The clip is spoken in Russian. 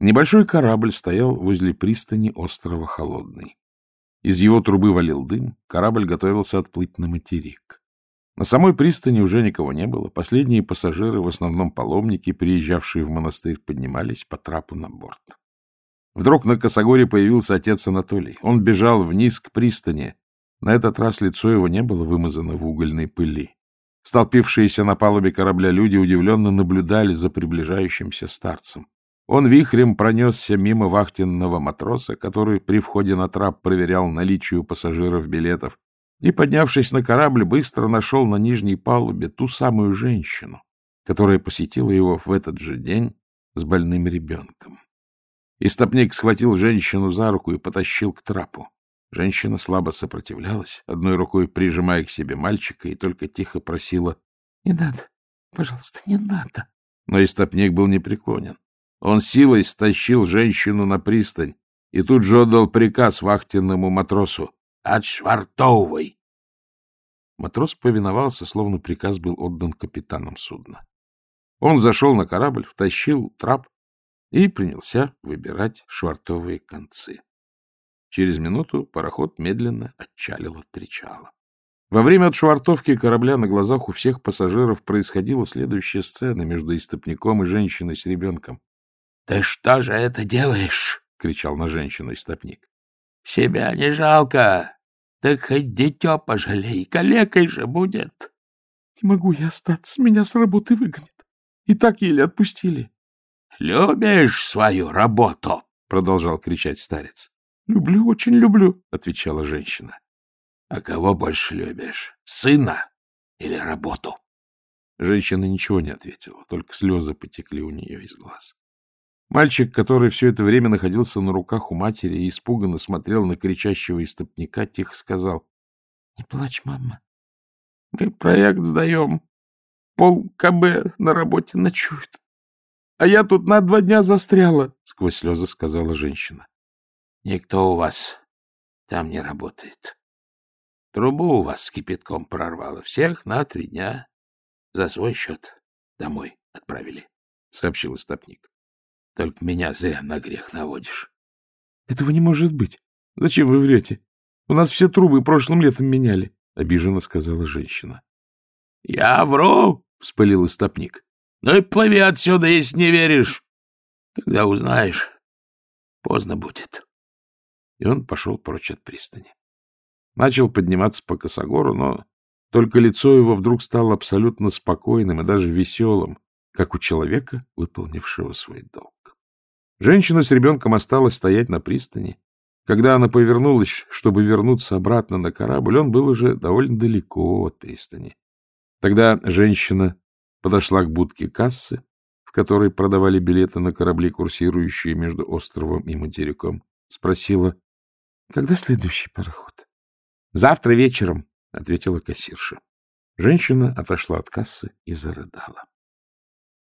Небольшой корабль стоял возле пристани острова Холодный. Из его трубы валил дым, корабль готовился отплыть на материк. На самой пристани уже никого не было. Последние пассажиры, в основном паломники, приезжавшие в монастырь, поднимались по трапу на борт. Вдруг на Косогоре появился отец Анатолий. Он бежал вниз к пристани. На этот раз лицо его не было вымазано в угольной пыли. Столпившиеся на палубе корабля люди удивленно наблюдали за приближающимся старцем. Он вихрем пронесся мимо вахтенного матроса, который при входе на трап проверял наличие у пассажиров билетов, и, поднявшись на корабль, быстро нашел на нижней палубе ту самую женщину, которая посетила его в этот же день с больным ребенком. Истопник схватил женщину за руку и потащил к трапу. Женщина слабо сопротивлялась, одной рукой прижимая к себе мальчика, и только тихо просила «Не надо, пожалуйста, не надо». Но истопник был непреклонен. Он силой стащил женщину на пристань и тут же отдал приказ вахтенному матросу «Отшвартовывай!». Матрос повиновался, словно приказ был отдан капитаном судна. Он зашел на корабль, втащил трап и принялся выбирать швартовые концы. Через минуту пароход медленно отчалил от причала. Во время отшвартовки корабля на глазах у всех пассажиров происходила следующая сцена между истопником и женщиной с ребенком. — Ты что же это делаешь? — кричал на женщину истопник. — Себя не жалко. Так хоть дитё пожалей, калекой же будет. — Не могу я остаться, меня с работы выгонят. И так еле отпустили. — Любишь свою работу? — продолжал кричать старец. — Люблю, очень люблю, — отвечала женщина. — А кого больше любишь, сына или работу? Женщина ничего не ответила, только слезы потекли у нее из глаз. Мальчик, который все это время находился на руках у матери и испуганно смотрел на кричащего истопника, тихо сказал. — Не плачь, мама. Мы проект сдаем. Пол КБ на работе ночует. А я тут на два дня застряла, — сквозь слезы сказала женщина. — Никто у вас там не работает. Трубу у вас с кипятком прорвало. Всех на три дня за свой счет домой отправили, — сообщил истопник. Только меня зря на грех наводишь. — Этого не может быть. Зачем вы врете? У нас все трубы прошлым летом меняли, — обиженно сказала женщина. — Я вру, — вспылил истопник. — Ну и плыви отсюда, если не веришь. Когда узнаешь, поздно будет. И он пошел прочь от пристани. Начал подниматься по косогору, но только лицо его вдруг стало абсолютно спокойным и даже веселым, как у человека, выполнившего свой долг. Женщина с ребенком осталась стоять на пристани. Когда она повернулась, чтобы вернуться обратно на корабль, он был уже довольно далеко от пристани. Тогда женщина подошла к будке кассы, в которой продавали билеты на корабли, курсирующие между островом и материком. Спросила, — Когда следующий пароход? — Завтра вечером, — ответила кассирша. Женщина отошла от кассы и зарыдала.